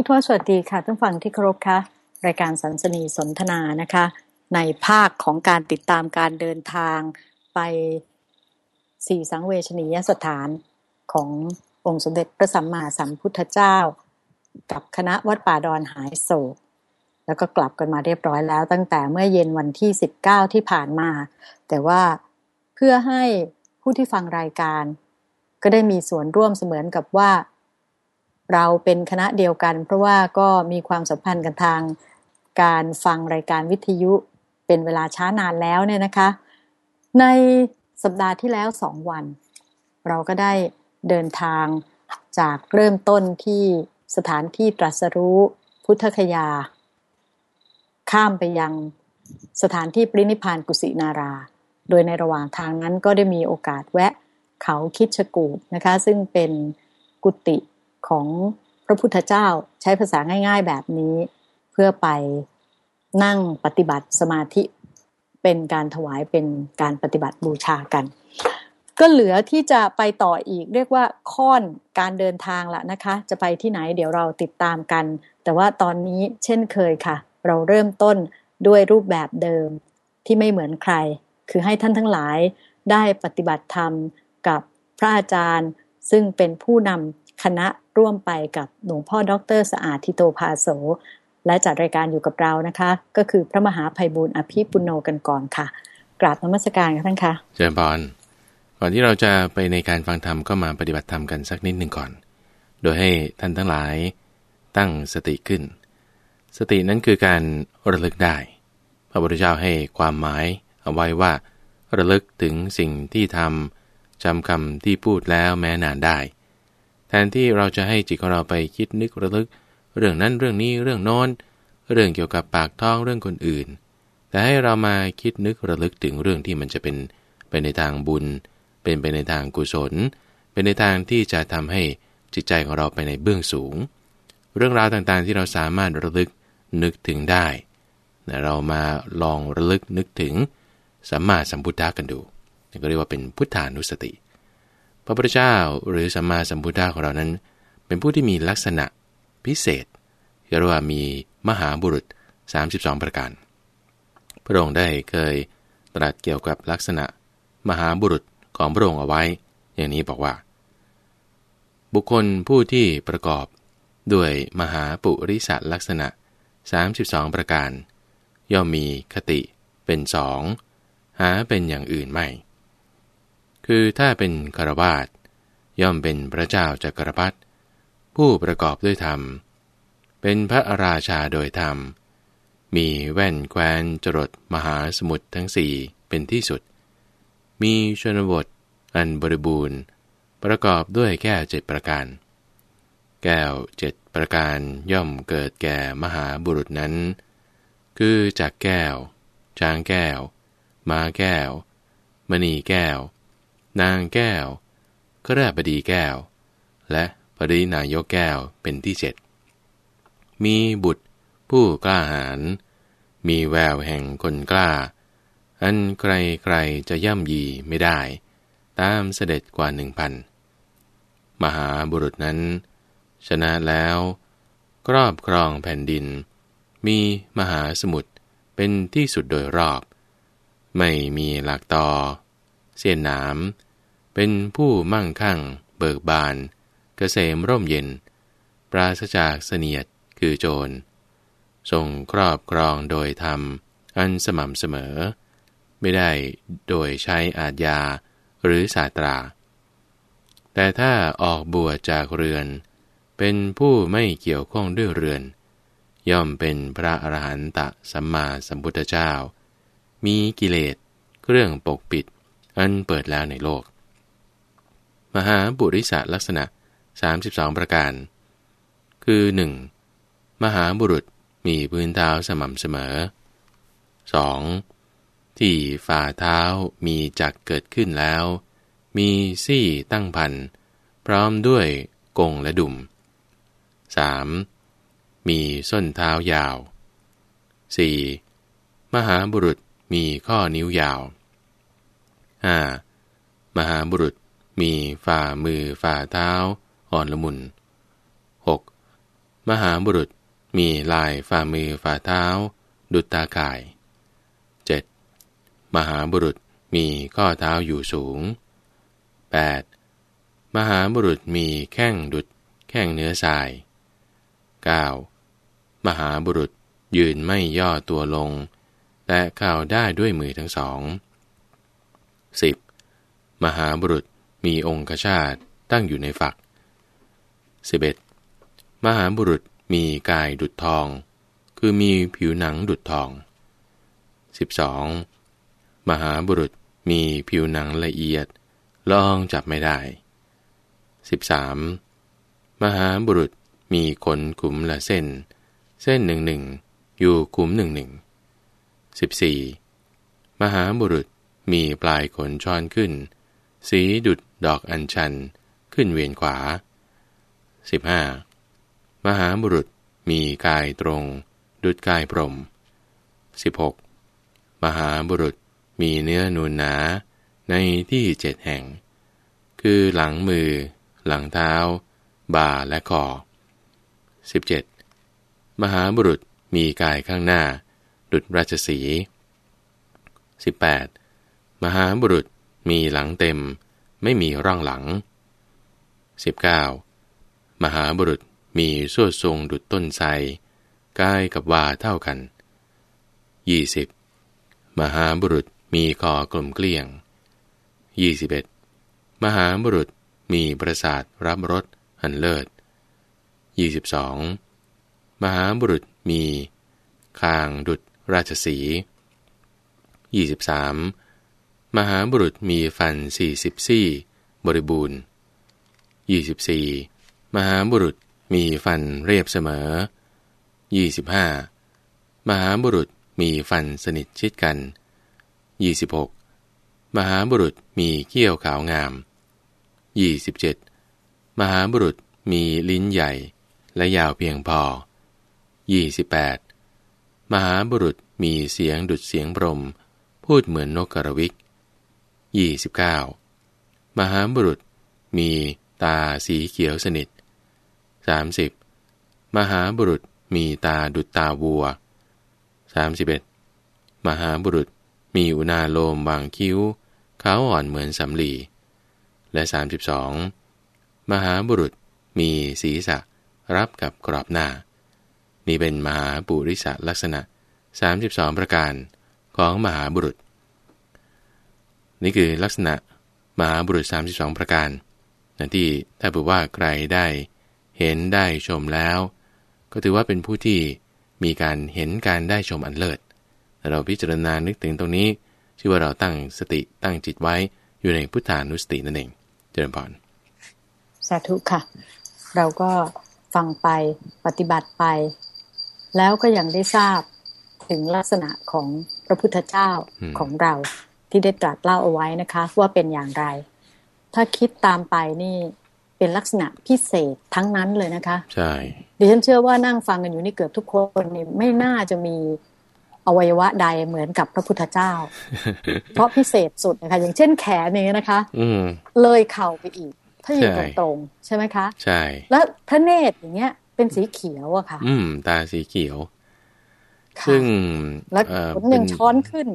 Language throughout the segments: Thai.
ผู้ทวสวัสดีค่ะท่านฟังที่เคารพค่ะรายการสันสนีสนทนานะคะ ในภาคของการติดตามการเดินทางไปสี่สังเวชนียสถานขององค์สมเด็จพระสัมมาสัมพุทธเจ้า กับคณะวัดป่าดอนหายโศก แล้วก็กลับกันมาเรียบร้อยแล้ว ตั้งแต่เมื่อเย็นวันที่ 19 ที่ผ่านมา แต่ว่าเพื่อให้ผู้ที่ฟังรายการ ก็ได้มีส่วนร่วมเสมือนกับว่า เราเป็นคณะเดียวกัน เพราะว่าก็มีความสัมพันธ์กันทางการฟังรายการวิทยุเป็นเวลาช้านานแล้วเนี่ยนะคะ ในสัปดาห์ที่แล้วสองวัน เราก็ได้เดินทางจากเริ่มต้นที่สถานที่ตรัสรู้พุทธคยา ข้ามไปยังสถานที่ปรินิพานกุสินารา โดยในระหว่างทางนั้นก็ได้มีโอกาสแวะเขาคิดชกูนะคะ ซึ่งเป็นกุติ ของพระพุทธเจ้าใช้ภาษาง่ายๆแบบนี้ เพื่อไปนั่งปฏิบัติสมาธิเป็นการถวายเป็นการปฏิบัติบูชากัน ก็เหลือที่จะไปต่ออีกเรียกว่าค่อนการเดินทางละนะคะ จะไปที่ไหนเดี๋ยวเราติดตามกัน แต่ว่าตอนนี้เช่นเคยค่ะ เราเริ่มต้นด้วยรูปแบบเดิมที่ไม่เหมือนใคร คือให้ท่านทั้งหลายได้ปฏิบัติธรรมกับพระอาจารย์ ซึ่งเป็นผู้นำ คณะร่วมไปกับหลวงพ่อดรสะอาดทิโตภาโส และจัดรายการอยู่กับเรานะคะ ก็คือพระมหาภัยบุญอภิปุโนกันก่อนค่ะ กราบนมัสการกันท่านคะเจริญพรก่อนที่เราจะไปในการฟังธรรมก็มาปฏิบัติธรรมกันสักนิดหนึ่งก่อน โดยให้ท่านทั้งหลายตั้งสติขึ้น สตินั้นคือการระลึกได้ พระพุทธเจ้าให้ความหมายเอาไว้ว่า ระลึกถึงสิ่งที่ทำจำคำที่พูดแล้วแม้นานได้ แทนที่เราจะให้จิตของเราไปคิดนึกระลึก เรื่องนั้นเรื่องนี้เรื่องโน้น เรื่องเกี่ยวกับปากท้องเรื่องคนอื่น แต่ให้เรามาคิดนึกระลึกถึงเรื่องที่มันจะเป็นไปในทางบุญ เป็นไปในทางกุศล เป็นในทางที่จะทำให้จิตใจของเราไปในเบื้องสูง เรื่องราวต่างๆที่เราสามารถระลึกนึกถึงได้เรามาลองระลึกนึกถึงสัมมาสัมพุทธะกันดูก็เรียกว่าเป็นพุทธานุสติ พระพุทธเจ้าหรือสัมมาสัมพุทธะของเรานั้น เป็นผู้ที่มีลักษณะพิเศษเรียกว่ามีมหาบุรุษ 32 ประการ พระองค์ได้เคยตรัสเกี่ยวกับลักษณะมหาบุรุษของพระองค์เอาไว้ อย่างนี้บอกว่า บุคคลผู้ที่ประกอบด้วยมหาปุริสัลักษณะ 32 ประการ ย่อมมีคติเป็นสองหาเป็นอย่างอื่นไม่ คือถ้าเป็นคารวาสย่อมเป็นพระเจ้าจักรพรรดิผู้ประกอบด้วยธรรม เป็นพระราชาโดยธรรม มีแว่นแควนจรดมหาสมุทรทั้งสี่เป็นที่สุด มีชนบทอันบริบูรณ์ ประกอบด้วยแก้วเจ็ดประการ แก้วเจ็ดประการย่อมเกิดแก่มหาบุรุษนั้น คือจากแก้ว ช้างแก้วมาแก้ว มณีแก้ว นางแก้วกระบดีแก้ว และปรินายกแก้วเป็นที่เจ็ดมีบุตรผู้กล้าหาญมีแววแห่งคนกล้า อันใครใครจะย่ำยีไม่ได้ ตามเสด็จกว่าหนึ่งพันมหาบุรุษนั้น ชนะแล้วครอบครองแผ่นดิน มีมหาสมุทรเป็นที่สุดโดยรอบ ไม่มีหลักต่อ เสียนหนามเป็นผู้มั่งคั่ง เบิกบาน เกษมร่มเย็น ปราศจากเสนียดคือโจร ทรงครอบครองโดยธรรม อันสม่ำเสมอ ไม่ได้โดยใช้อาทยาหรือศาตรา แต่ถ้าออกบวชจากเรือน เป็นผู้ไม่เกี่ยวข้องด้วยเรือน ย่อมเป็นพระอรหันตสัมมาสัมพุทธเจ้า มีกิเลสเครื่องปกปิด อันเปิดแล้วในโลก มหาบุริษลักษณะ 32 ประการ คือ 1. มหาบุรุษมีพื้นเท้าสม่ำเสมอ 2. ที่ฝ่าเท้ามีจักเกิดขึ้นแล้ว มีซี่ตั้งพัน พร้อมด้วยกงและดุม 3. มีส้นเท้ายาว 4. มหาบุรุษมีข้อนิ้วยาว 5. มหาบุรุษมีฝ่ามือฝ่าเท้า อ่อนละมุน 6. มมหาบุรุษมีลายฝ่ามือฝ่าเท้า ดุจตาข่าย 7. มหาบุรุษมีข้อเท้าอยู่สูง 8. มหาบุรุษมีแข้งดุจแข้งเนื้อทราย 9. มหาบุรุษยืนไม่ย่อตัวลงแต่ข่าวได้ด้วยมือทั้งสอง 10. มหาบุรุษมีองคชาตตั้งอยู่ในฝัก 11. มหาบุรุษมีกายดุดทอง คือมีผิวหนังดุดทอง 12. มหาบุรุษมีผิวหนังละเอียดลองจับไม่ได้ 13. มหาบุรุษมีขนขุมละเส้น เส้นหนึ่งหนึ่งอยู่ขุมหนึ่งหนึ่ง 14. มหาบุรุษ มีปลายขนช้อนขึ้น สีดุดดอกอัญชัน ขึ้นเวียนขวา 15. มหาบุรุษมีกายตรง ดุดกายพรม 16. มหาบุรุษมีเนื้อนูนหนาในที่เจ็ดแห่ง คือหลังมือ หลังเท้า บ่าและคอ 17. มหาบุรุษมีกายข้างหน้า ดุดราชสี 18. มหาบุรุษมีหลังเต็ม ไม่มีร่องหลัง 19. มหาบุรุษมีสวดทรงดุดต้นไทรกายกับวาเท่ากัน 20. มหาบุรุษมีคอกลมเกลี้ยง 21. มหาบุรุษมีประสาทรับรสอันเลิศ 22. มหาบุรุษมีคางดุดราชสี 23. มหาบุรุษมีฟันสี่สิบซี่ บริบูรณ์ 24. มหาบุรุษมีฟันเรียบเสมอ 25. มหาบุรุษมีฟันสนิทชิดกัน 26. มหาบุรุษมีเขี้ยวขาวงาม 27. มหาบุรุษมีลิ้นใหญ่และยาวเพียงพอ 28. มหาบุรุษมีเสียงดุดเสียงพรม พูดเหมือนนกกระวิก 29. มหาบุรุษมีตาสีเขียวสนิท 30. มหาบุรุษมีตาดุจตาวัว 31. มหาบุรุษมีอุณาโลมบางคิ้วขาวอ่อนเหมือนสำลี และ 32. มหาบุรุษมีศีรษะรับกับกรอบหน้า นี่เป็นมหาปุริสลักษณะ 32 ประการของมหาบุรุษ นี่คือลักษณะมหาบุรุษ 32 ประการนะที่ถ้าบอกว่าใครได้เห็นได้ชมแล้ว ก็ถือว่าเป็นผู้ที่มีการเห็นการได้ชมอันเลิศเราพิจารณานึกถึงตรงนี้ ชื่อว่าเราตั้งสติตั้งจิตไว้อยู่ในพุทธานุสตินั่นเอง เจริญพรสาธุค่ะ เราก็ฟังไปปฏิบัติไป แล้วก็ยังได้ทราบถึงลักษณะของพระพุทธเจ้าของเรา ที่ได้ตรัสเล่าเอาไว้นะคะ ว่าเป็นอย่างไร ถ้าคิดตามไปนี่เป็นลักษณะพิเศษทั้งนั้นเลยนะคะ ใช่ดิฉันเชื่อว่านั่งฟังกันอยู่นี่เกือบทุกคนนี่ไม่น่าจะมีอวัยวะใดเหมือนกับพระพุทธเจ้า เพราะพิเศษสุดนะคะ อย่างเช่นแขนนี้นะคะ อืมเลยเข่าไปอีก ถ้ายืนใช่ตรงๆใช่ไหมคะ ใช่ แล้วพระเนตรอย่างเงี้ย เป็นสีเขียวอะค่ะ อืม ตาสีเขียวค่ะซึ่งแล้วเอ่อขนยังเป็ช้อนขึ้น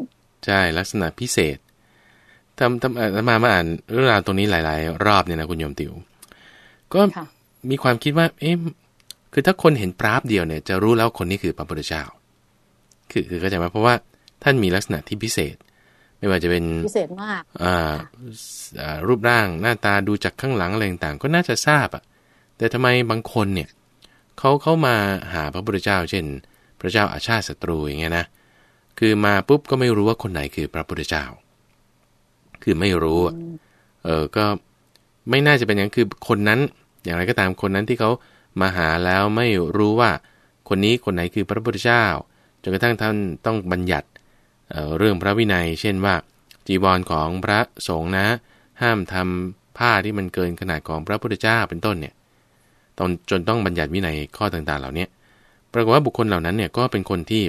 ใช่ลักษณะพิเศษทำทำเอ่อมามาอ่านเรื่องราวตรงนี้หลาย ๆ รอบเนี่ยนะคุณโยมติวก็ค่ะมีความคิดว่า เอ๊ะคือถ้าคนเห็นปราบเดียวเนี่ย จะรู้แล้วคนนี้คือพระพุทธเจ้า คือคือเข้าใจไหมเพราะว่าท่านมีลักษณะที่พิเศษ ไม่ว่าจะเป็นพิเศษมากอ่าอ่ารูปร่างหน้าตาดูจากข้างหลังอะไรต่างๆก็น่าจะทราบอะ แต่ทำไมบางคนเนี่ยเขาเข้ามาหาพระพุทธเจ้า เช่น พระเจ้าอาชาติศัตรูอย่างเงี้ยนะ คือมาปุ๊บก็ไม่รู้ว่าคนไหนคือพระพุทธเจ้า คือไม่รู้อะเออก็ไม่น่าจะเป็นอย่างนั้นคือคนนั้น อย่างไรก็ตามคนนั้นที่เขามาหาแล้วไม่รู้ว่าคนนี้คนไหนคือพระพุทธเจ้าจนกระทั่งท่านต้องบัญญัติเอ่อเรื่องพระวินัย เช่นว่า จีวรของพระสงฆ์นะ ห้ามทำผ้าที่มันเกินขนาดของพระพุทธเจ้าเป็นต้นเนี่ยตอนจนต้องบัญญัติวินัยข้อต่างๆ เหล่านี้ปรากฏว่าบุคคลเหล่านั้นเนี่ยก็เป็นคนที่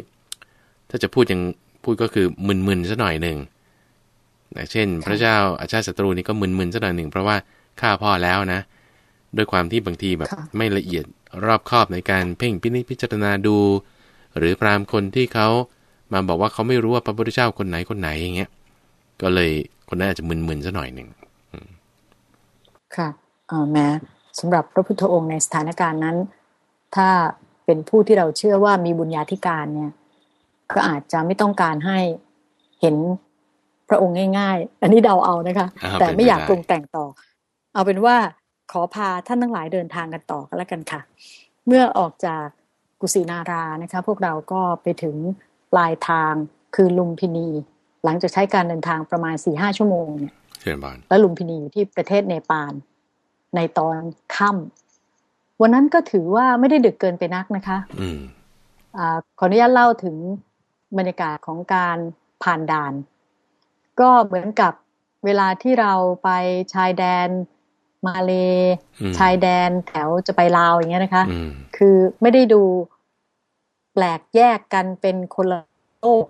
ถ้าจะพูดยังพูดก็คือมึนๆซะหน่อยหนึ่งนะเช่น พระเจ้าอาชาติศัตรูนี่ก็มึนๆซะหน่อยหนึ่งเพราะว่าฆ่าพ่อแล้วนะ ด้วยความที่บางทีแบบค่ะไม่ละเอียดรอบคอบในการเพ่งพินิจพิจารณาดู หรือพราหมณ์คนที่เขามาบอกว่าเขาไม่รู้ว่าพระพุทธเจ้าคนไหนคนไหนอย่างเงี้ย ก็เลยคนนั้นอาจจะมึนๆซะหน่อยหนึ่งค่ะแม้สำหรับพระพุทธองค์ในสถานการณ์นั้น ถ้าเป็นผู้ที่เราเชื่อว่ามีบุญญาธิการเนี่ย ก็อาจจะไม่ต้องการให้เห็นพระองค์ง่าย ๆ อันนี้เดาเอานะคะ แต่ไม่อยากปรุงแต่งต่อ เอาเป็นว่าขอพาท่านทั้งหลายเดินทางกันต่อกันแล้วกันค่ะ เมื่อออกจากกุสินารานะคะ พวกเราก็ไปถึงปลายทางคือลุมพินี หลังจากใช้การเดินทางประมาณสี่ห้าชั่วโมงเนี่ยแล้วลุมพินีอยู่ที่ประเทศเนปาลในตอนค่ำวันนั้นก็ถือว่าไม่ได้ดึกเกินไปนักนะคะอืมอขออนุญาตเล่าถึง บรรยากาศของการผ่านด่าน ก็เหมือนกับเวลาที่เราไปชายแดนมาเล ชายแดนแถวจะไปลาวอย่างเงี้ยนะคะ คือไม่ได้ดูแปลกแยกกันเป็นคนละโลก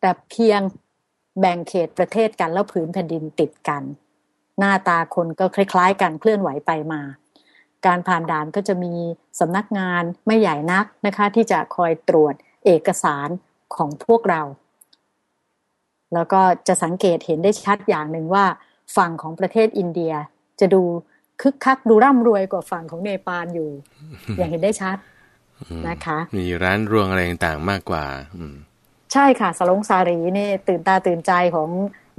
แต่เพียงแบ่งเขตประเทศกันแล้วผืนแผ่นดินติดกัน หน้าตาคนก็คล้ายๆ กันเคลื่อนไหวไปมา การผ่านด่านก็จะมีสำนักงานไม่ใหญ่นักนะคะ ที่จะคอยตรวจเอกสาร ของพวกเรา แล้วก็จะสังเกตเห็นได้ชัดอย่างหนึ่งว่า ฝั่งของประเทศอินเดียจะดูคึกคักดูร่ำรวยกว่าฝั่งของเนปาลอยู่ อย่างเห็นได้ชัดนะคะ มีร้านรวงอะไรต่างๆมากกว่าใช่ค่ะสลงสารีนี่ตื่นตาตื่นใจของ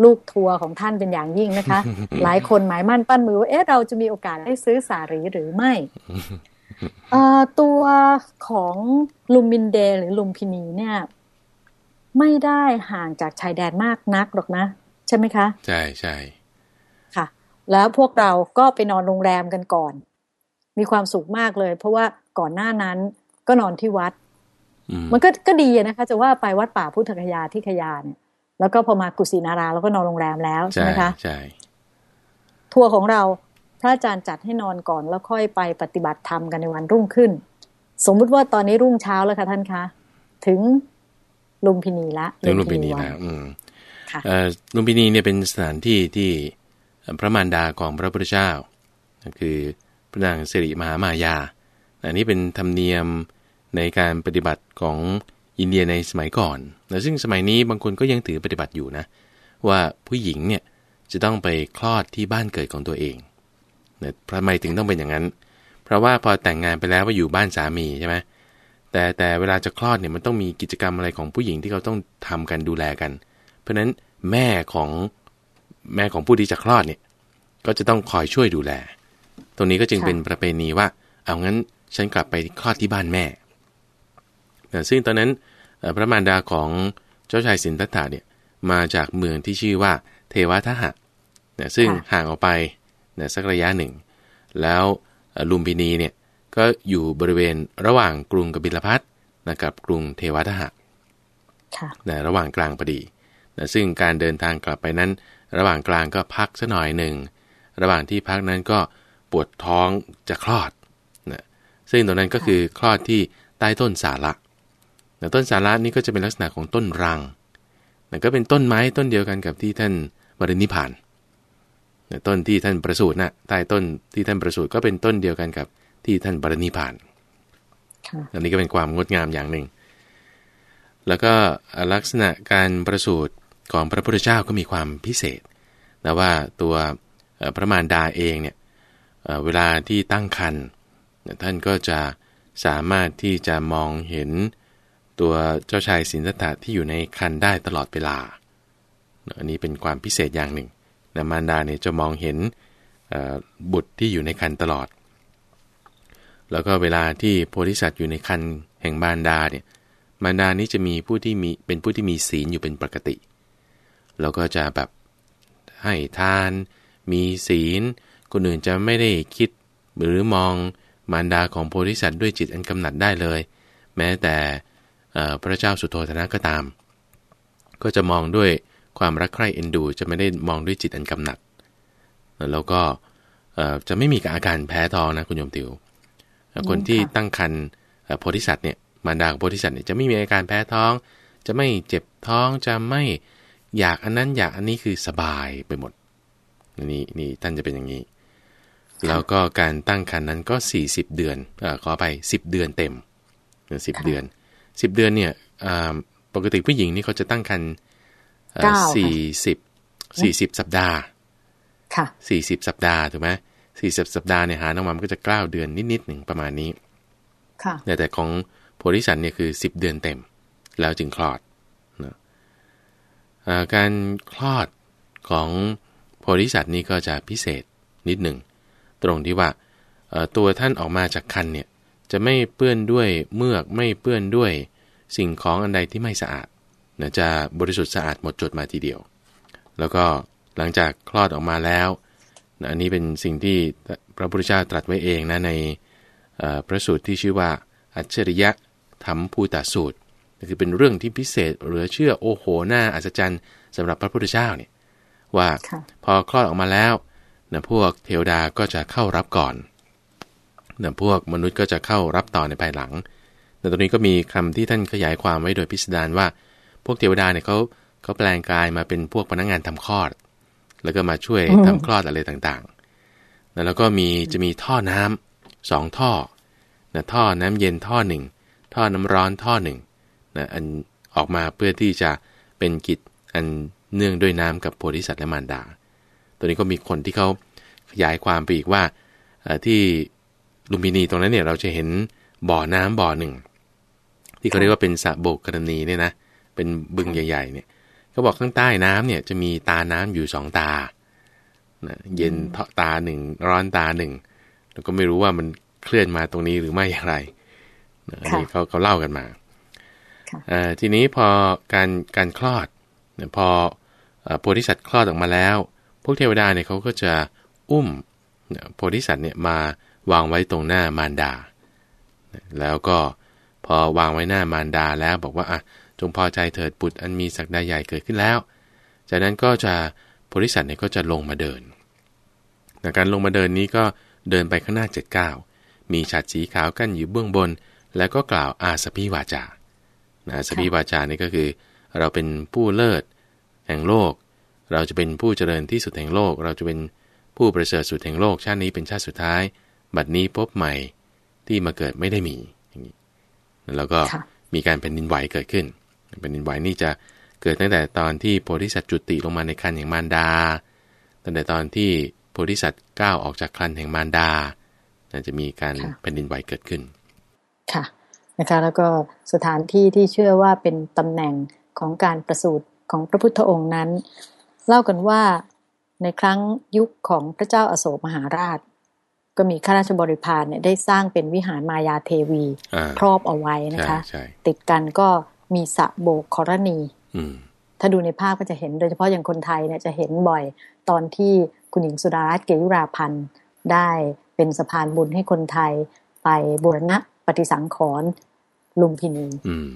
ลูกทัวร์ของท่านเป็นอย่างยิ่งนะคะ หลายคนหมายมั่นปั้นมือว่าเอ๊ะเราจะมีโอกาสได้ซื้อสารีหรือไม่ตัวของลุมบินเดหรือลุมพินีเนี่ย ไม่ได้ห่างจากชายแดนมากนักหรอกนะ ใช่ไหมคะ ใช่ใช่ค่ะ แล้วพวกเราก็ไปนอนโรงแรมกันก่อน มีความสุขมากเลย เพราะว่าก่อนหน้านั้นก็นอนที่วัด มันก็ก็ดีนะคะ จะว่าไปวัดป่าพุทธคยาที่ขยาเนี่ย แล้วก็พอมากุสินาราแล้วก็นอนโรงแรมแล้วใช่ไหมคะใช่ทัวร์ของเราพระอาจารย์จัดให้นอนก่อนแล้วค่อยไปปฏิบัติธรรมกันในวันรุ่งขึ้น สมมุติว่าตอนนี้รุ่งเช้าแล้วค่ะท่านคะ ถึง ลุมพินีละถึงลุมพินีแล้วอืมลุมพินีเนี่ยเป็นสถานที่ที่พระมารดาของพระพุทธเจ้าคือพระนางสิริมหามายา อันนี้เป็นธรรมเนียมในการปฏิบัติของอินเดียในสมัยก่อนแต่ซึ่งสมัยนี้บางคนก็ยังถือปฏิบัติอยู่นะ ว่าผู้หญิงเนี่ยจะต้องไปคลอดที่บ้านเกิดของตัวเองเนี่ยทำไมถึงต้องเป็นอย่างนั้น เพราะว่าพอแต่งงานไปแล้วว่าอยู่บ้านสามีใช่ไหม แต่แต่เวลาจะคลอดเนี่ยมันต้องมีกิจกรรมอะไรของผู้หญิงที่เขาต้องทำกันดูแลกัน เพราะฉะนั้นแม่ของแม่ของผู้ที่จะคลอดเนี่ยก็จะต้องคอยช่วยดูแล ตรงนี้ก็จึงเป็นประเพณีว่า เอางั้นฉันกลับไปคลอดที่บ้านแม่ ซึ่งตอนนั้นพระมารดาของเจ้าชายสินธัตถะเนี่ยมาจากเมืองที่ชื่อว่าเทวทหะนะซึ่งห่างออกไปนะสักระยะหนึ่ง แล้วลุมพินีเนี่ย ก็อยู่บริเวณระหว่างกรุงกบิลพัทนะกับกรุงเทวทหะนะระหว่างกลางพอดีนะซึ่งการเดินทางกลับไปนั้น ระหว่างกลางก็พักสักหน่อยหนึ่ง ระหว่างที่พักนั้นก็ปวดท้องจะคลอดนะซึ่งตรงนั้นก็คือคลอดที่ใต้ต้นสาระแต่ต้นสาระนี้ก็จะเป็นลักษณะของต้นรังนั่นก็เป็นต้นไม้ต้นเดียวกันกับที่ท่านบริณิพานต้นที่ท่านประสูตินะใต้ต้นที่ท่านประสูติก็เป็นต้นเดียวกันกับ ที่ท่านบริณิพานอันนี้ก็เป็นความงดงามอย่างหนึ่ง แล้วก็ลักษณะการประสูติของพระพุทธเจ้าก็มีความพิเศษแต่ว่าตัวพระมารดาเองเนี่ยเวลาที่ตั้งครรภ์ท่านก็จะสามารถที่จะมองเห็นตัวเจ้าชายสินธัตถะที่อยู่ในคันได้ตลอดเวลา อันนี้เป็นความพิเศษอย่างหนึ่งนะมารดาเนี่ยจะมองเห็นบุตรที่อยู่ในคันตลอด แล้วก็เวลาที่โพธิสัตว์อยู่ในคันแห่งมารดาเนี่ยมารดานี้จะมีผู้ที่มีเป็นผู้ที่มีศีลอยู่เป็นปกติ แล้วก็จะแบบให้ทาน มีศีล คนอื่นจะไม่ได้คิด หรือมองมารดาของโพธิสัตว์ด้วยจิตอันกำหนัดได้เลย แม้แต่พระเจ้าสุโธธนะก็ตาม ก็จะมองด้วยความรักใคร่เอ็นดู จะไม่ได้มองด้วยจิตอันกำหนัด แล้วก็จะไม่มีอาการแพ้ท้องนะคุณโยมติว คนที่ตั้งคันโพธิสัตว์เนี่ยมารดาโพธิสัตว์เนี่ยจะไม่มีอาการแพ้ท้อง จะไม่เจ็บท้องจะไม่อยากอันนั้นอยากอันนี้คือสบายไปหมดนี่นี่ท่านจะเป็นอย่างนี้ แล้วก็การตั้งครรภ์นั้นก็ 40 เดือนอขอไป 10 เดือนเต็มสิบเดือน 10 เดือนเนี่ยปกติผู้หญิงนี่เขาจะตั้งครรภ์สี่สิบสี่สิบสัปดาห์ค่ะสี่สิบสัปดาห์ถูกไหม สี่สิบสัปดาห์เนี่ยหาน้องมันก็จะเก้าเดือนนิดๆหนึ่งประมาณนี้ ค่ะแต่ของโพธิสัตว์เนี่ยคือสิบเดือนเต็ม แล้วจึงคลอดนะการคลอดของโพธิสัตว์นี่ก็จะพิเศษนิดหนึ่ง ตรงที่ว่าตัวท่านออกมาจากคันเนี่ยจะไม่เปื้อนด้วยเมือกไม่เปื้อนด้วยสิ่งของอันใดที่ไม่สะอาดนะจะบริสุทธิ์สะอาดหมดจดมาทีเดียว แล้วก็หลังจากคลอดออกมาแล้วนะ อันนี้เป็นสิ่งที่พระพุทธเจ้าตรัสไว้เองนะในพระสูตรที่ชื่อว่า อัจฉริยะธรรมภูตาสูตรคือเป็นเรื่องที่พิเศษเหลือเชื่อโอ้โหหน้าอัศจรรย์สำหรับพระพุทธเจ้าเนี่ยว่าพอคลอดออกมาแล้วนะพวกเทวดาก็จะเข้ารับก่อนนะพวกมนุษย์ก็จะเข้ารับต่อในภายหลัง แต่ตรงนี้ก็มีคำที่ท่านขยายความไว้โดยพิสดารว่า พวกเทวดาเนี่ยเขาเขาแปลงกายมาเป็นพวกพนักงงานทำคลอด แล้วก็มาช่วยทำคลอดอะไรต่างๆ แล้วก็มีจะมีท่อน้ำสองท่อนะท่อน้ำเย็นท่อหนึ่ง ท่อน้ำร้อนท่อหนึ่งนะอันออกมาเพื่อที่จะเป็นกิจอันเนื่องด้วยน้ำกับโพธิสัตว์และมารดา ตัวนี้ก็มีคนที่เขาขยายความไปอีกว่าที่ลุมพินีตรงนั้นเนี่ยเราจะเห็นบ่อน้ำบ่อหนึ่ง ที่เขาเรียกว่าเป็นสระโบกกรณีเนี่ยนะเป็นบึงใหญ่ ๆ เนี่ย เขาบอกข้างใต้น้ำเนี่ยจะมีตาน้ำอยู่สองตาเย็นเทาะตาหนึ่งร้อนตาหนึ่งแล้วก็ไม่รู้ว่ามันเคลื่อนมาตรงนี้หรือไม่อย่างไรอันนี้เขาเขาเล่ากันมาทีนี้พอการการคลอดพอโพธิสัตว์คลอดออกมาแล้ว พวกเทวดาเนี่ยเขาก็จะอุ้มโพธิสัตว์เนี่ยมาวางไว้ตรงหน้ามารดา แล้วก็พอวางไว้หน้ามารดาแล้วบอกว่าอะ จงพอใจเถิดปุตรอันมีศักดาใหญ่เกิดขึ้นแล้ว จากนั้นก็จะโพธิสัตว์เนี่ยก็จะลงมาเดินการลงมาเดินนี้ก็เดินไปข้างหน้าเจ็ดเก้ามีฉัดสีขาวกั้นอยู่เบื้องบน แล้วก็กล่าวอาสพีวาจาอาสพีวาจานี่ก็คือ เราเป็นผู้เลิศแห่งโลก เราจะเป็นผู้เจริญที่สุดแห่งโลก เราจะเป็นผู้ประเสริฐสุดแห่งโลก ชาตินี้เป็นชาติสุดท้าย บัดนี้พบใหม่ที่มาเกิดไม่ได้มีอย่างนี้แล้วก็มีการแผ่นดินไหวเกิดขึ้น แผ่นดินไหวนี่จะเกิดตั้งแต่ตอนที่โพธิสัตว์จุติลงมาในคันแห่งมารดา ตั้งแต่ตอนที่โพธิสัตว์ก้าวออกจากคันแห่งมารดาจะมีการแผ่นดินไหวเกิดขึ้น ค่ะ นะคะ แล้วก็สถานที่ที่เชื่อว่าเป็นตำแหน่งของการประสูติของพระพุทธองค์นั้น เล่ากันว่าในครั้งยุคของพระเจ้าอาโศกมหาราช ก็มีข้าราชบริพารเนี่ยได้สร้างเป็นวิหารมายาเทวี ครอบเอาไว้นะคะ ติดกันก็ มีสะโบกครณีถ้าดูในภาพก็จะเห็นโดยเฉพาะอย่างคนไทยเนี่ยจะเห็นบ่อยตอนที่คุณหญิงสุดารัตน์เกยุราพันธ์ได้เป็นสะพานบุญให้คนไทยไปบูรณะปฏิสังขรณ์ลุมพินีอืม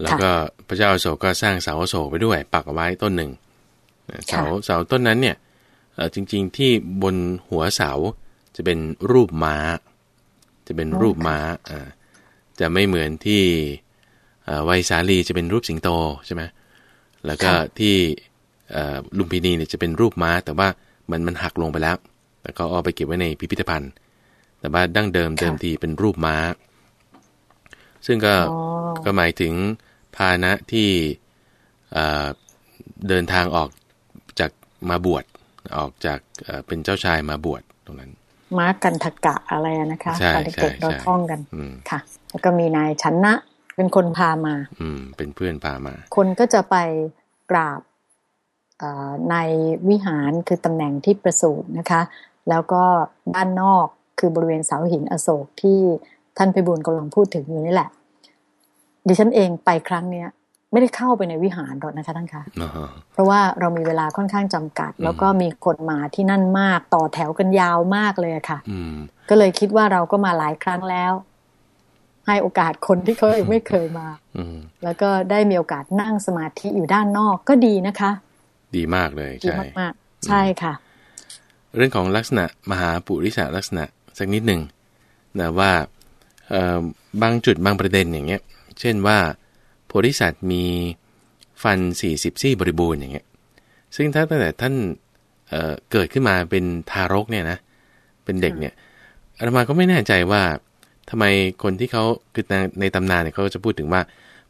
แล้วก็พระเจ้าโศกก็สร้างเสาโศกไปด้วย ปักเอาไว้ต้นหนึ่งเสาเสาต้นนั้นเนี่ยจริง ๆที่บนหัวเสาจะเป็นรูปม้า จะเป็นรูปม้าอ่าจะไม่เหมือนที่ ไวสาลีจะเป็นรูปสิงโตใช่ไหมแล้วก็ที่ลุมพินีเนี่ยจะเป็นรูปม้า แต่ว่ามันมันหักลงไปแล้วแล้วก็เอาไปเก็บไว้ในพิพิธภัณฑ์ แต่ว่าดั้งเดิมเดิมทีเป็นรูปม้า ซึ่งก็ก็หมายถึงพาณะที่เดินทางออกจากมาบวชออกจากเป็นเจ้าชายมาบวชตรงนั้น ม้ากันทกะอะไรนะคะตอนเด็กเราท่องกันค่ะ แล้วก็มีนายชนะ เป็นคนพามา อืม เป็นเพื่อนพามา คนก็จะไปกราบในวิหารคือตำแหน่งที่ประสูตินะคะ แล้วก็ด้านนอกคือบริเวณเสาหินอโศกที่ท่านพิบูลกำลังพูดถึงอยู่นี่แหละ ดิฉันเองไปครั้งเนี้ยไม่ได้เข้าไปในวิหารหรอกนะคะท่านคะเพราะว่าเรามีเวลาค่อนข้างจำกัดแล้วก็มีคนมาที่นั่นมากต่อแถวกันยาวมากเลยค่ะก็เลยคิดว่าเราก็มาหลายครั้งแล้ว ให้โอกาสคนที่เขาไม่เคยมาแล้วก็ได้มีโอกาสนั่งสมาธิอยู่ด้านนอกก็ดีนะคะ ดีมากเลย ใช่มากใช่ค่ะ เรื่องของลักษณะมหาปุริสาลักษณะสักนิดหนึ่งนะว่าบางจุดบางประเด็นอย่างเงี้ย เช่นว่าพธิสัตว์มีฟัน 40 ซี่บริบูรณ์อย่างเงี้ย ซึ่งถ้าตั้งแต่ท่านเเกิดขึ้นมาเป็นทารกเนี่ยนะ เป็นเด็กเนี่ยอาตมาก็ไม่แน่ใจว่า ทำไมคนที่เขาคือในในตำนานเนี่ยเขาจะพูดถึงว่า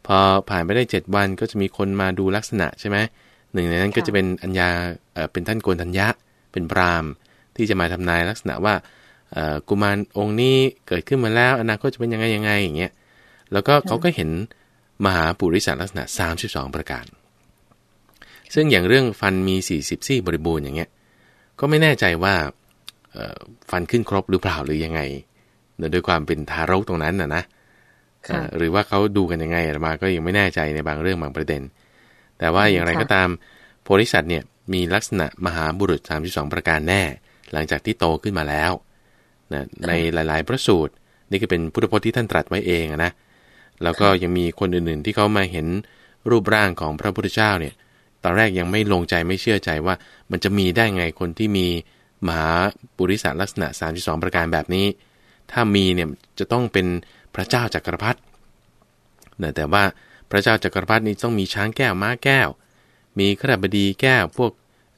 พอผ่านไปได้เจ็ดวันก็จะมีคนมาดูลักษณะใช่ไหมหนึ่งในนั้นก็จะเป็นอัญญาเอ่อเป็นท่านโกนทัญญะ เป็นพราหมณ์ที่จะมาทำนายลักษณะว่าเอ่อกุมารองค์นี้เกิดขึ้นมาแล้วอนาคตจะเป็นยังไงยังไงอย่างเงี้ยแล้วก็เขาก็เห็นมหาปุริสลักษณะ 32 ประการ ซึ่งอย่างเรื่องฟันมี 40ซี่บริบูรณ์อย่างเงี้ยก็ไม่แน่ใจว่าเอ่อฟันขึ้นครบหรือเปล่าหรือยังไงเนื่อง ด้วยความเป็นทารกตรงนั้นนะนะค่ะเอ่อหรือว่าเขาดูกันยังไงอาตมาก็ยังไม่แน่ใจในบางเรื่องบางประเด็น แต่ว่าอย่างไรค่ะก็ตามโพธิสัตว์เนี่ยมีลักษณะมหาบุรุษ 32 ประการแน่ หลังจากที่โตขึ้นมาแล้วนะในหลาย ๆ พระสูตร นี่ก็เป็นพุทธพจน์ที่ท่านตรัสไว้เองอะนะแล้วก็ยังมีคนอื่น ๆ ที่เขามาเห็นรูปร่างของพระพุทธเจ้าเนี่ยตอนแรกยังไม่ลงใจไม่เชื่อใจว่ามันจะมีได้ไงคนที่มีมหาปุริสลักษณะ 32 ประการแบบนี้ ถ้ามีเนี่ยจะต้องเป็นพระเจ้าจักรพรรดินะแต่ว่าพระเจ้าจักรพรรดินี่ต้องมีช้างแก้วม้าแก้ว มีขรบดีแก้วพวก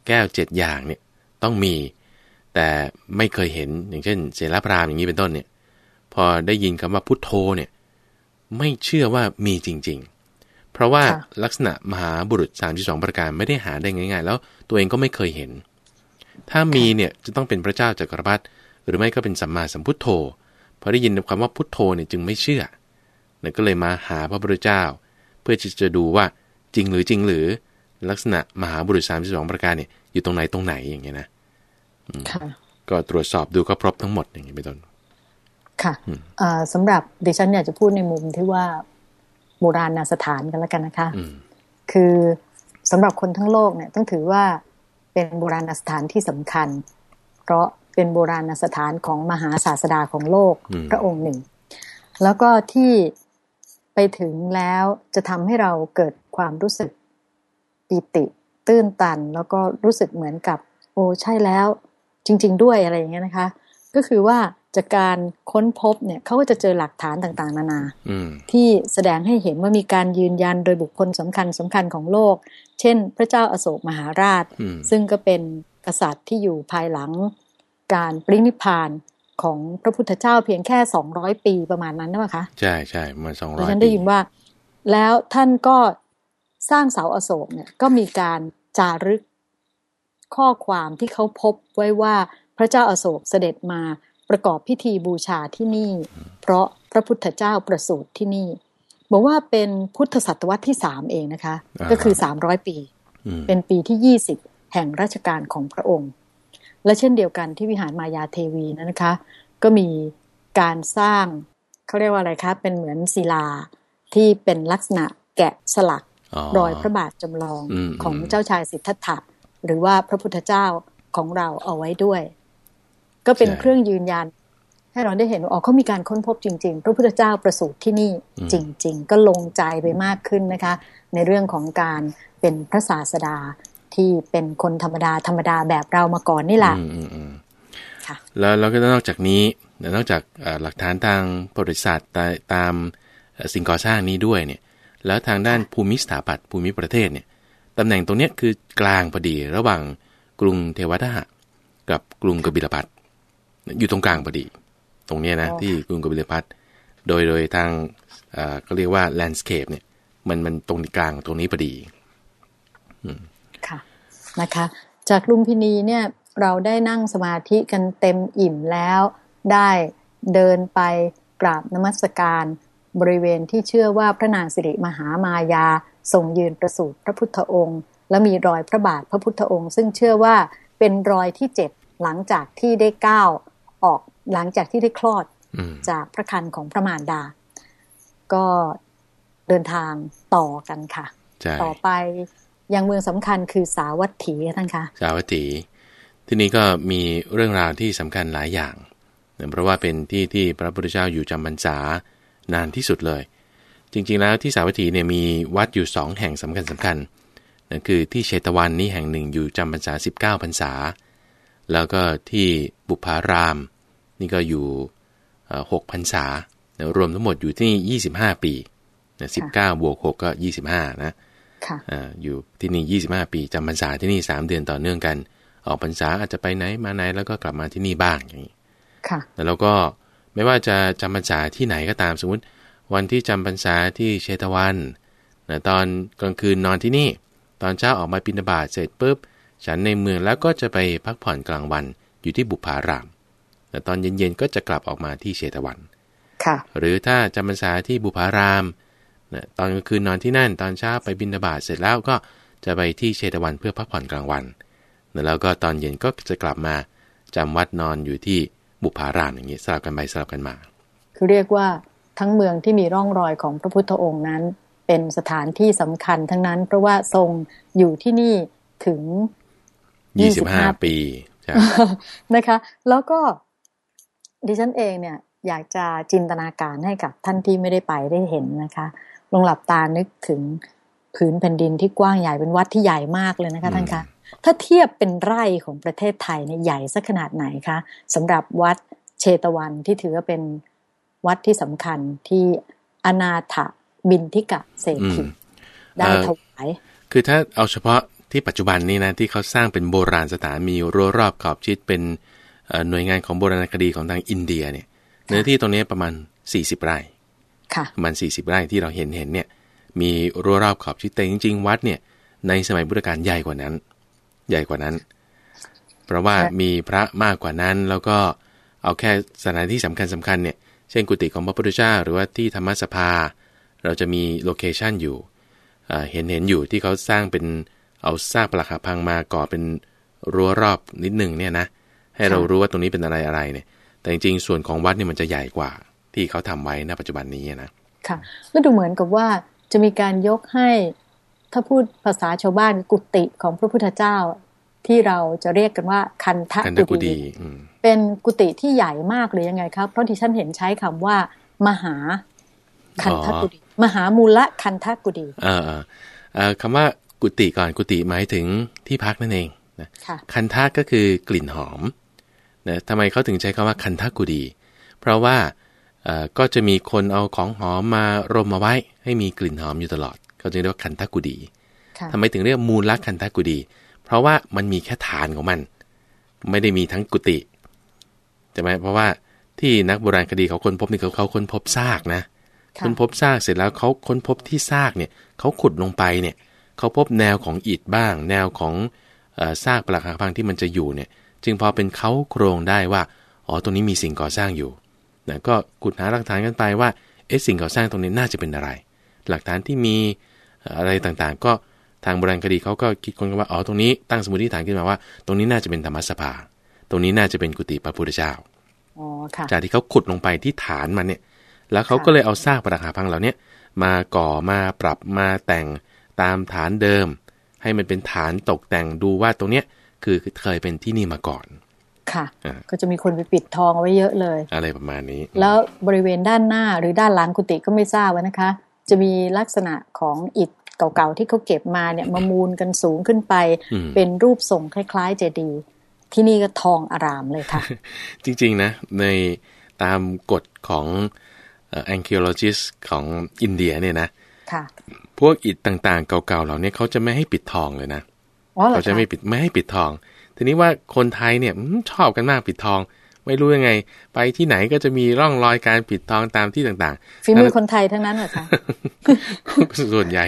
แก้วเจ็ดอย่างเนี่ยต้องมี แต่ไม่เคยเห็นอย่างเช่นเสลพรามอย่างนี้เป็นต้นเนี่ยพอได้ยินคำว่าพุทโธเนี่ยไม่เชื่อว่ามีจริง ๆ เพราะว่าค่ะลักษณะมหาบุรุษ 32 ประการไม่ได้หาได้ง่าย ๆ แล้วตัวเองก็ไม่เคยเห็น ถ้ามีเนี่ยจะต้องเป็นพระเจ้าจักรพรรดิหรือไม่ก็เป็นสัมมาสัมพุทโธ พอได้ยินคำว่าพุทโธเนี่ยจึงไม่เชื่อเนี่ยก็เลยมาหาพระพุทธเจ้า เพื่อที่จะดูว่าจริงหรือจริงหรือ ลักษณะมหาบุรุษ32ประการเนี่ยอยู่ตรงไหนตรงไหนอย่างเงี้ยนะค่ะก็ตรวจสอบดูก็ครบทั้งหมดอย่างนี้เป็นต้นค่ะเอ่อสำหรับดิฉันอยากจะพูดในมุมที่ว่าโบราณสถานกันแล้วกันนะคะอืมคือสำหรับคนทั้งโลกเนี่ยต้องถือว่าเป็นโบราณสถานที่สำคัญ เพราะ เป็นโบราณสถานของมหาศาสดาของโลกอืมพระองค์หนึ่ง แล้วก็ที่ไปถึงแล้วจะทำให้เราเกิดความรู้สึกปีติ ตื้นตัน แล้วก็รู้สึกเหมือนกับ โอ้ใช่แล้ว จริง ๆ ด้วยอะไรอย่างเงี้ยนะคะ ก็คือว่าจากการค้นพบเนี่ยเขาก็จะเจอหลักฐานต่างๆ นานาอืมที่แสดงให้เห็นว่ามีการยืนยันโดยบุคคลสำคัญสำคัญของโลก เช่น พระเจ้าอาโศกมหาราชอืมซึ่งก็เป็นกษัตริย์ที่อยู่ภายหลัง การปรินิพพานของพระพุทธเจ้าเพียงแค่200ปีประมาณนั้นนะคะ ใช่ใช่มาสองร้ดิอยฉันได้ยินว่า แล้วท่านก็สร้างเสาอโศกเนี่ยก็มีการจารึกข้อความที่เขาพบไว้ว่าพระเจ้าอาโศกเสด็จมาประกอบพิธีบูชาที่นี่ เพราะพระพุทธเจ้าประสูติที่นี่ บอกว่าเป็นพุทธศตวรรษที่สามเองนะคะ ก็คือสามร้อยปีอืมเป็นปีที่ยี่สิบแห่งราชการของพระองค์ และเช่นเดียวกันที่วิหารมายาเทวีนั้นนะคะ ก็มีการสร้างเขาเรียกว่าอะไรคะเป็นเหมือนศิลาที่เป็นลักษณะแกะสลักอ๋อรอยพระบาทจำลองอืมของอืมเจ้าชายสิทธัตถะหรือว่าพระพุทธเจ้าของเราเอาไว้ด้วย ก็เป็นเครื่องยืนยัน ให้เราได้เห็นว่าอ๋อเขามีการค้นพบจริง ๆ พระพุทธเจ้าประสูติที่นี่จริง ๆ ก็ลงใจไปมากขึ้นนะคะ ในเรื่องของการเป็นพระศาสดา ที่เป็นคนธรรมดาธรรมดาแบบเรามาก่อนนี่แหละอืมอืมอืมค่ะแล้วแล้วก็นอกจากนี้นอกจากเอ่อหลักฐานทางประวัติศาสตร์ตาตามเอ่อสิ่งก่อสร้างนี้ด้วยเนี่ย แล้วทางด้านภูมิสถาปัตย์ภูมิประเทศเนี่ยตำแหน่งตรงเนี้ยคือกลางพอดีระหว่างกรุงเทวทหะกับกรุงกบิลพัสดุ์อยู่ตรงกลางพอดี ตรงเนี้ยนะอ๋อที่กรุงกบิลพัสดุ์โดยโดยทางเอ่อก็เรียกว่า landscape เนี่ยมันมันตรงกลางตรงนี้พอดีค่ะ นะคะ จากลุมพินีเนี่ยเราได้นั่งสมาธิกันเต็มอิ่มแล้ว ได้เดินไปกราบนมัสการ บริเวณที่เชื่อว่าพระนางสิริมหามายาทรงยืนประสูติพระพุทธองค์ และมีรอยพระบาทพระพุทธองค์ ซึ่งเชื่อว่าเป็นรอยที่เจ็ดหลังจากที่ได้ก้าวออกหลังจากที่ได้คลอดอืมจากพระคันของพระมารดา ก็เดินทางต่อกันค่ะใช่ต่อไป อยังเมืองสำคัญคือสาวัตถีค่ะท่านคะสาวัตถี ที่นี้ก็มีเรื่องราวที่สำคัญหลายอย่างเนื่องเพราะว่าเป็นที่ที่พระพุทธเจ้าอยู่จำพรรษานานที่สุดเลย จริงๆแล้วที่สาวัตถีเนี่ยมีวัดอยู่สองแห่งสำคัญสำคัญนั่นคือที่เชตวันนี่แห่งหนึ่งอยู่จำพรรษา 19พรรษา แล้วก็ที่บุพาราม นี่ก็อยู่หกพรรษารวมทั้งหมดอยู่ที่ 25 ปีสิบเก้าบวกหกก็ 25นะ อ่าอยู่ที่นี่ 25 ปีจำพรรษาที่นี่ 3 เดือนต่อเนื่องกัน ออกพรรษาอาจจะไปไหนมาไหนแล้วก็กลับมาที่นี่บ้างอย่างนี้ค่ะแล้วก็ไม่ว่าจะจำพรรษาที่ไหนก็ตามสมมติ วันที่จำพรรษาที่เชตวันนะตอนกลางคืนนอนที่นี่ ตอนเช้าออกมาปินบาตเสร็จปุ๊บ ฉันในเมืองแล้วก็จะไปพักผ่อนกลางวันอยู่ที่บุพาราม แต่ตอนเย็นๆก็จะกลับออกมาที่เชตวัน ค่ะ หรือถ้าจำพรรษาที่บุพาราม นะตอนกลางคืนนอนที่นั่น ตอนเช้าไปบินบาตเสร็จแล้วก็จะไปที่เชตวันเพื่อพักผ่อนกลางวันนะแล้วก็ตอนเย็นก็จะกลับมาจำวัดนอนอยู่ที่บุพารามอย่างนี้สลับกันไปสลับกันมา คือเรียกว่าทั้งเมืองที่มีร่องรอยของพระพุทธองค์นั้น เป็นสถานที่สำคัญทั้งนั้น เพราะว่าทรงอยู่ที่นี่ถึง25ปีใช่นะคะ แล้วก็ดิฉันเองเนี่ยอยากจะจินตนาการให้กับท่านที่ไม่ได้ไปได้เห็นนะคะ ลองหลับตานึกถึงผืนแผ่นดินที่กว้างใหญ่เป็นวัดที่ใหญ่มากเลยนะคะท่านคะถ้าเทียบเป็นไร่ของประเทศไทยเนี่ยใหญ่สักขนาดไหนคะสำหรับวัดเชตวันที่ถือว่าเป็นวัดที่สำคัญที่อนาถบินทิกะเศรษอืฐีมได้เอ่อถวายคือถ้าเอาเฉพาะที่ปัจจุบันนี้นะที่เขาสร้างเป็นโบราณสถานมีรั้วรอบขอบชิดเป็นเอ่อหน่วยงานของโบราณคดีของทางอินเดียเนี่ยเนื้อที่ตรงนี้ประมาณ 40 ไร่ค่ะประ มาณ40 ไร่ที่เราเห็นเห็นเนี่ยมีรั้วรอบขอบชิดแต่จริง ๆ วัดเนี่ยในสมัยพุทธกาลใหญ่กว่านั้น ใหญ่กว่านั้น เพราะว่าใช่มีพระมากกว่านั้นแล้วก็เอาแค่สถานที่สำคัญสำคัญเนี่ยเช่นกุฏิของพระพุทธเจ้าหรือว่าที่ธรรมสภา เราจะมีโลเคชันอยู่เอ่อเห็นเห็นอยู่ที่เขาสร้างเป็นเอาซากปรักหักพังมาก่อเป็นรั้วรอบนิดหนึ่งเนี่ยนะให้เรารู้ว่าตรงนี้เป็นอะไรอะไรเนี่ยแต่จริงๆส่วนของวัดเนี่ยมันจะใหญ่กว่า ที่เขาทำไว้ณปัจจุบันนี้นะค่ะก็ดูเหมือนกับว่าจะมีการยกให้ถ้าพูดภาษาชาวบ้านกุฏิของพระพุทธเจ้า ที่เราจะเรียกกันว่าคันทคันตะกุกุดีฏิอืมเป็นกุฏิที่ใหญ่มากหรือยังไงครับ เพราะที่ฉันเห็นใช้คำว่า มหาคันทกุฎีมหามูลคันทกุฎีเออเออเอ่อคำว่ากุฏิก่อนกุฏิหมายถึงที่พักนั่นเองนะค่ะคันทะก็คือกลิ่นหอมนะทำไมเขาถึงใช้คำว่าคันทะกุดีเพราะว่าเอ่อ ก็จะมีคนเอาของหอมมารมมาไว้ ให้มีกลิ่นหอมอยู่ตลอดเขาจึงเรียกว่าคันทะกุดีค่ะทำไมถึงเรียกมูลคันทะกุดี เพราะว่ามันมีแค่ฐานของมัน ไม่ได้มีทั้งกุฏิใช่ไหมเพราะว่าที่นักโบราณคดีเขาค้นพบนี่เขาเขาค้นพบซากนะค่ะค้นพบซากเสร็จแล้วเขาค้นพบที่ซากเนี่ยเขาขุดลงไปเนี่ยเขาพบแนวของอิฐบ้าง แนวของเออซากปรักหักพังที่มันจะอยู่เนี่ย จึงพอเป็นเขาโครงได้ว่าอ๋อตรงนี้มีสิ่งก่อสร้างอยู่ นะก็ขุดหาหลักฐานกันไปว่าเอ๊ะสิ่งก่อสร้างตรงนี้น่าจะเป็นอะไร หลักฐานที่มีเอ่ออะไรต่างๆ ก็ทางโบราณคดีเขาก็คิดคนกันว่าอ๋อตรงนี้ตั้งสมมติฐานขึ้นมาว่า ตรงนี้น่าจะเป็นธรรมสภา ตรงนี้น่าจะเป็นกุฏิพระพุทธเจ้าอ๋อค่ะจากที่เขาขุดลงไปที่ฐานมันเนี่ย แล้วเขาค่ะก็เลยเอาซากปรักหักพังเหล่าเนี้ยมาก่อมาปรับมาแต่งตามฐานเดิม ให้มันเป็นฐานตกแต่งดูว่าตรงเนี้ยคือเคยเป็นที่นี่มาก่อน ค่ะอ่าก็จะมีคนไปปิดทองเอาไว้เยอะเลย อะไรประมาณนี้ แล้วบริเวณด้านหน้าหรือด้านหลังกุฏิก็ไม่ทราบนะคะ จะมีลักษณะของอิฐเก่าๆที่เขาเก็บมาเนี่ยมามูลกันสูงขึ้นไปอืมเป็นรูปทรงคล้าย ๆ เจดีย์ที่นี่ก็ทองอารามเลยค่ะ จริงๆนะ ในตามกฎของเอ่อ archaeologist ของอินเดียเนี่ยนะค่ะพวกอิฐต่างๆ เก่าๆเหล่านี้เขาจะไม่ให้ปิดทองเลยนะอ๋อเหรอเขาจะคะไม่ปิดไม่ให้ปิดทอง ทีนี้ว่าคนไทยเนี่ยอืมชอบกันมากปิดทอง ไม่รู้ยังไง ไปที่ไหนก็จะมีร่องรอยการปิดทองตามที่ต่างฝีมือคนไทยทั้งนั้นเหรอคะๆส่วนใหญ่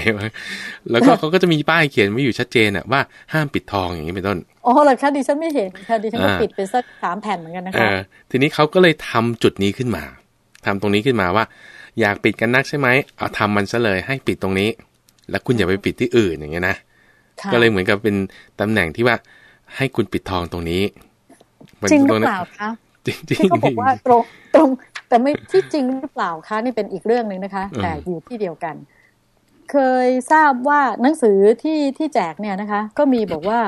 แล้วก็เขาก็จะมีป้ายเขียนไว้อยู่ชัดเจนอะว่าห้ามปิดทองอย่างนี้เป็นต้นอ๋อเหรอคะดิฉันไม่เห็นค่ะดิฉันก็อ่าปิดไปสักสามแผ่นเหมือนกันนะเอคะอทีนี้เขาก็เลยทำจุดนี้ขึ้นมาทำตรงนี้ขึ้นมาว่า อยากปิดกันนักใช่ไหมเอาทำมันซะเลยให้ปิดตรงนี้ แล้วคุณอย่าไปปิดที่อื่นอย่างเงี้ยนะค่ะก็เลยเหมือนกับเป็นตำแหน่งที่ว่า ให้คุณปิดทองตรงนี้มันจริงหตรือนั้นเปล่าคะจริงๆที่เขาบอกว่าตรงตรง แต่ไม่ที่จริงหรือเปล่าคะนี่เป็นอีกเรื่องหนึ่งนะคะอืมแต่อยู่ที่เดียวกัน เคยทราบว่าหนังสือที่ที่แจกเนี่ยนะคะ ก็มีบอกว่า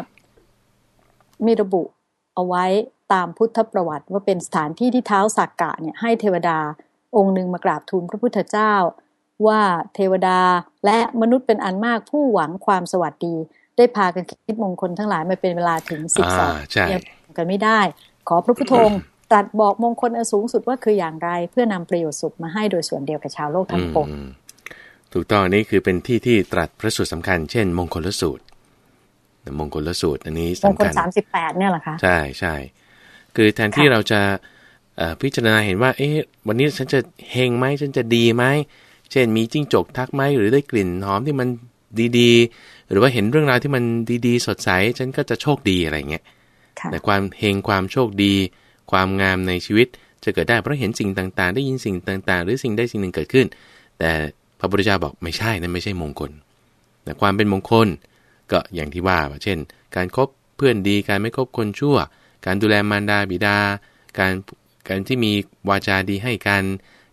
มีระบุเอาไว้ตามพุทธประวัติ ว่าเป็นสถานที่ที่เท้าสักกะเนี่ยให้เทวดาองค์หนึ่งมากราบทูลพระพุทธเจ้า ว่าเทวดาและมนุษย์เป็นอันมากผู้หวังความสวัสดี ได้พากันคิดมงคลทั้งหลายมาเป็นเวลาถึงสิบสองอ่าใช่ยังกันไม่ได้ ขอพระพุทโธองค์ตรัสบอกมงคลอันสูงสุดว่าคืออย่างไรเพื่อนำประโยชน์สุขมาให้โดยส่วนเดียวกับชาวโลกทั้งปวงอืมถูกต้องอันนี้คือเป็นที่ที่ตรัสพระสูตรสำคัญเช่น มงคลสูตรมงคลสูตรอันนี้มงสำคลคัญสามสิบแปดเนี่ยเหรอคะ ใช่ใช่คือแทนที่ค่ะเราจะพิจารณาเห็นว่า เอ๊ะวันนี้ฉันจะเฮงไหมฉันจะดีไหมเช่นมีจิ้งจกทักไหมหรือได้กลิ่นหอมที่มันดีๆ หรือว่าเห็นเรื่องราวที่มันดีๆ สดใสฉันก็จะโชคดีอะไรเงี้ยแต่ความเฮงความโชคดี ความงามในชีวิตจะเกิดได้เพราะเห็นสิ่งต่างๆ ได้ยินสิ่งต่างๆ หรือสิ่งได้สิ่งหนึ่งเกิดขึ้น แต่พระพุทธเจ้าบอกไม่ใช่นั่นไม่ใช่มงคล แต่ความเป็นมงคลก็อย่างที่ว่า เช่น การครบเพื่อนดีการไม่คบคนชั่ว การดูแลมารดาบิดา การการที่มีวาจาดีให้กัน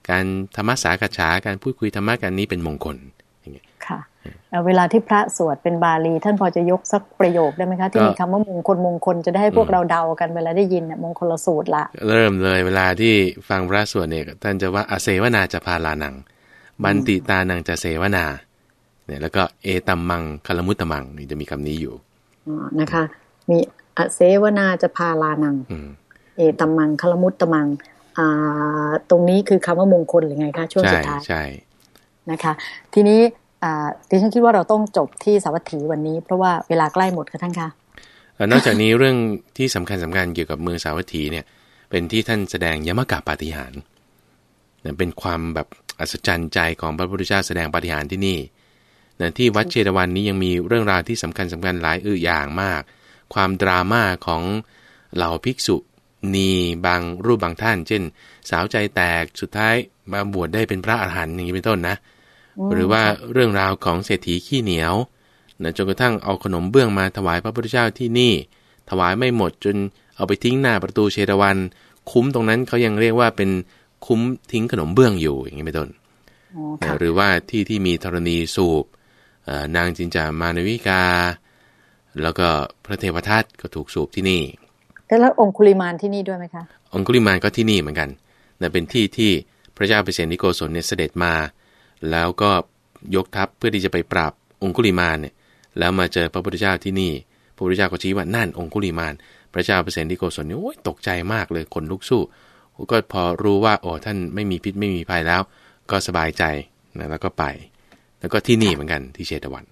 การธรรมสากัจฉาการพูดคุยธรรมะกันนี้เป็นมงคลอย่างเงี้ย ค่ะเวลาที่พระสวดเป็นบาลี ท่านพอจะยกสักประโยคได้ไหมคะ ที่มีคำว่ามงคลมงคลจะได้ให้พวกเราเดากันเวลาได้ยินเนี่ยมงคลสูตรละ เริ่มเลยเวลาที่ฟังพระสวดเนี่ยท่านจะว่าอาเสวนาจะพาลานัง บันติตานังจะเสวนาเนี่ยแล้วก็เอตัมมังคลมุตตมังนี่จะมีคำนี้อยู่อ๋อนะคะ มีอเสวนาจะพาลานังเอตัมมังคลมุตตมังอ่าตรงนี้คือคำว่ามงคลหรือไงคะช่วงสุดท้ายใช่นะคะ ทีนี้ ดิฉันคิดว่าเราต้องจบที่สาวัตถีวันนี้ เพราะว่าเวลาใกล้หมดค่ะท่านคะนอกจากนี้เรื่องที่สำคัญสำคัญเกี่ยวกับเมืองสาวัตถีเนี่ย เป็นที่ท่านแสดงยมกะปาฏิหารเป็นความแบบอัศจรรย์ใจของพระพุทธเจ้าแสดงปาฏิหารที่นี่นะที่วัดเจดวันนี้ยังมีเรื่องราวที่สำคัญสำคัญหลายอื่อย่างมาก ความดราม่าของเหล่าภิกษุนีบางรูปบางท่าน เช่น สาวใจแตกสุดท้ายมาบวชได้เป็นพระอรหันต์อย่างนี้เป็นต้นนะ หรือว่าเรื่องราวของเศรษฐีขี้เหนียวนะจนกระทั่งเอาขนมเบื้องมาถวายพระพุทธเจ้าที่นี่ ถวายไม่หมดจนเอาไปทิ้งหน้าประตูเชตวัน คุ้มตรงนั้นเขายังเรียกว่าเป็นคุ้มทิ้งขนมเบื้องอยู่อย่างนี้เป็นต้นหรือว่าที่ที่มีธรณีสูบนางจินจามานวิกา แล้วก็พระเทวทัตก็ถูกสูบที่นี่แล้วองคุลิมานที่นี่ด้วยไหมคะองคุลิมานก็ที่นี่เหมือนกันน่เป็นที่ที่พระเจ้าเปรตนิโกศลเนี่ยเสด็จมา แล้วก็ยกทัพเพื่อที่จะไปปราบองคุลิมานเนี่ยแล้วมาเจอพระพุทธเจ้าที่นี่ พระพุทธเจ้าก็ชี้ว่านั่นองคุลิมาน พระเจ้าเปรตนิโกศลนี่โอ้ยตกใจมากเลยคนลุกสู้ ก็พอรู้ว่าโอ้ท่านไม่มีพิษไม่มีภัยแล้ว ก็สบายใจนะแล้วก็ไป แล้วก็ที่นี่เหมือนกันที่เชตวัน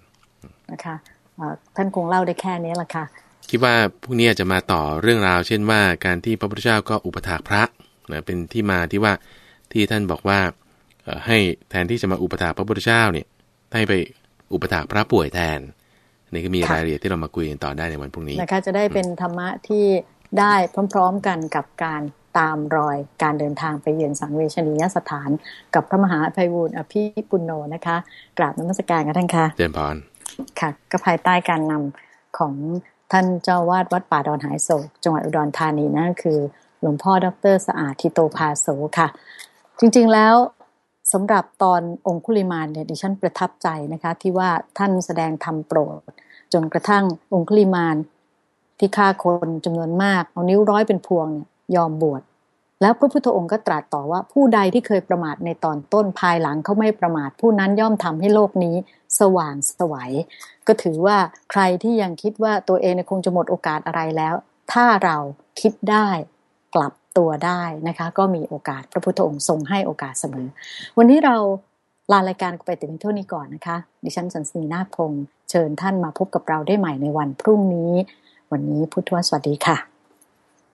นะคะท่านคงเล่าได้แค่นี้แหละค่ะคิดว่าพวกนี้จะมาต่อเรื่องราว เช่นว่าการที่พระพุทธเจ้าก็อุปถากพระนะเป็นที่มาที่ว่าที่ท่านบอกว่า ให้แทนที่จะมาอุปถาพระพุทธเจ้าเนี่ยให้ไปอุปถาพระป่วยแทนนี่ก็มีรายละเอียดที่เรามาคุยกันต่อได้ในวันพรุ่งนี้นะคะจะได้เป็นธรรมะที่ได้พร้อมๆกันกับการตามรอยการเดินทางไปเยือนสังเวชนียสถานกับพระมหาภัยบูร์อภิปุโนนะคะกราบนมัสการกันท่านค่ะเจริญพรค่ะ ก็ภายใต้การนำของท่านเจ้าวาดวัดป่าดอนหายโศก จังหวัดอุดรธานีนั่นคือ หลวงพ่อดรสะอาดทิโตภาโสค่ะ จริงๆแล้ว สำหรับตอนองคุลิมานเนี่ยดิฉันประทับใจนะคะ ที่ว่าท่านแสดงธรรมโปรด จนกระทั่งองคุลิมานที่ฆ่าคนจำนวนมาก เอานิ้วร้อยเป็นพวงเนี่ยยอมบวชแล้วพระพุทธองค์ก็ตรัสต่อว่าผู้ใดที่เคยประมาทในตอนต้นภายหลังเขาไม่ประมาท ผู้นั้นย่อมทำให้โลกนี้สว่างสวัย ก็ถือว่าใครที่ยังคิดว่าตัวเองคงจะหมดโอกาสอะไรแล้ว ถ้าเราคิดได้กลับ ตัวได้นะคะก็มีโอกาสพระพุทธองค์ทรงให้โอกาสเสมอ วันนี้เราลารายการไปถึงเท่านี้ก่อนนะคะ ดิฉันสันสนีนาคพงศ์เชิญท่านมาพบกับเราได้ใหม่ในวันพรุ่งนี้ วันนี้พุทธวสวัสดีค่ะ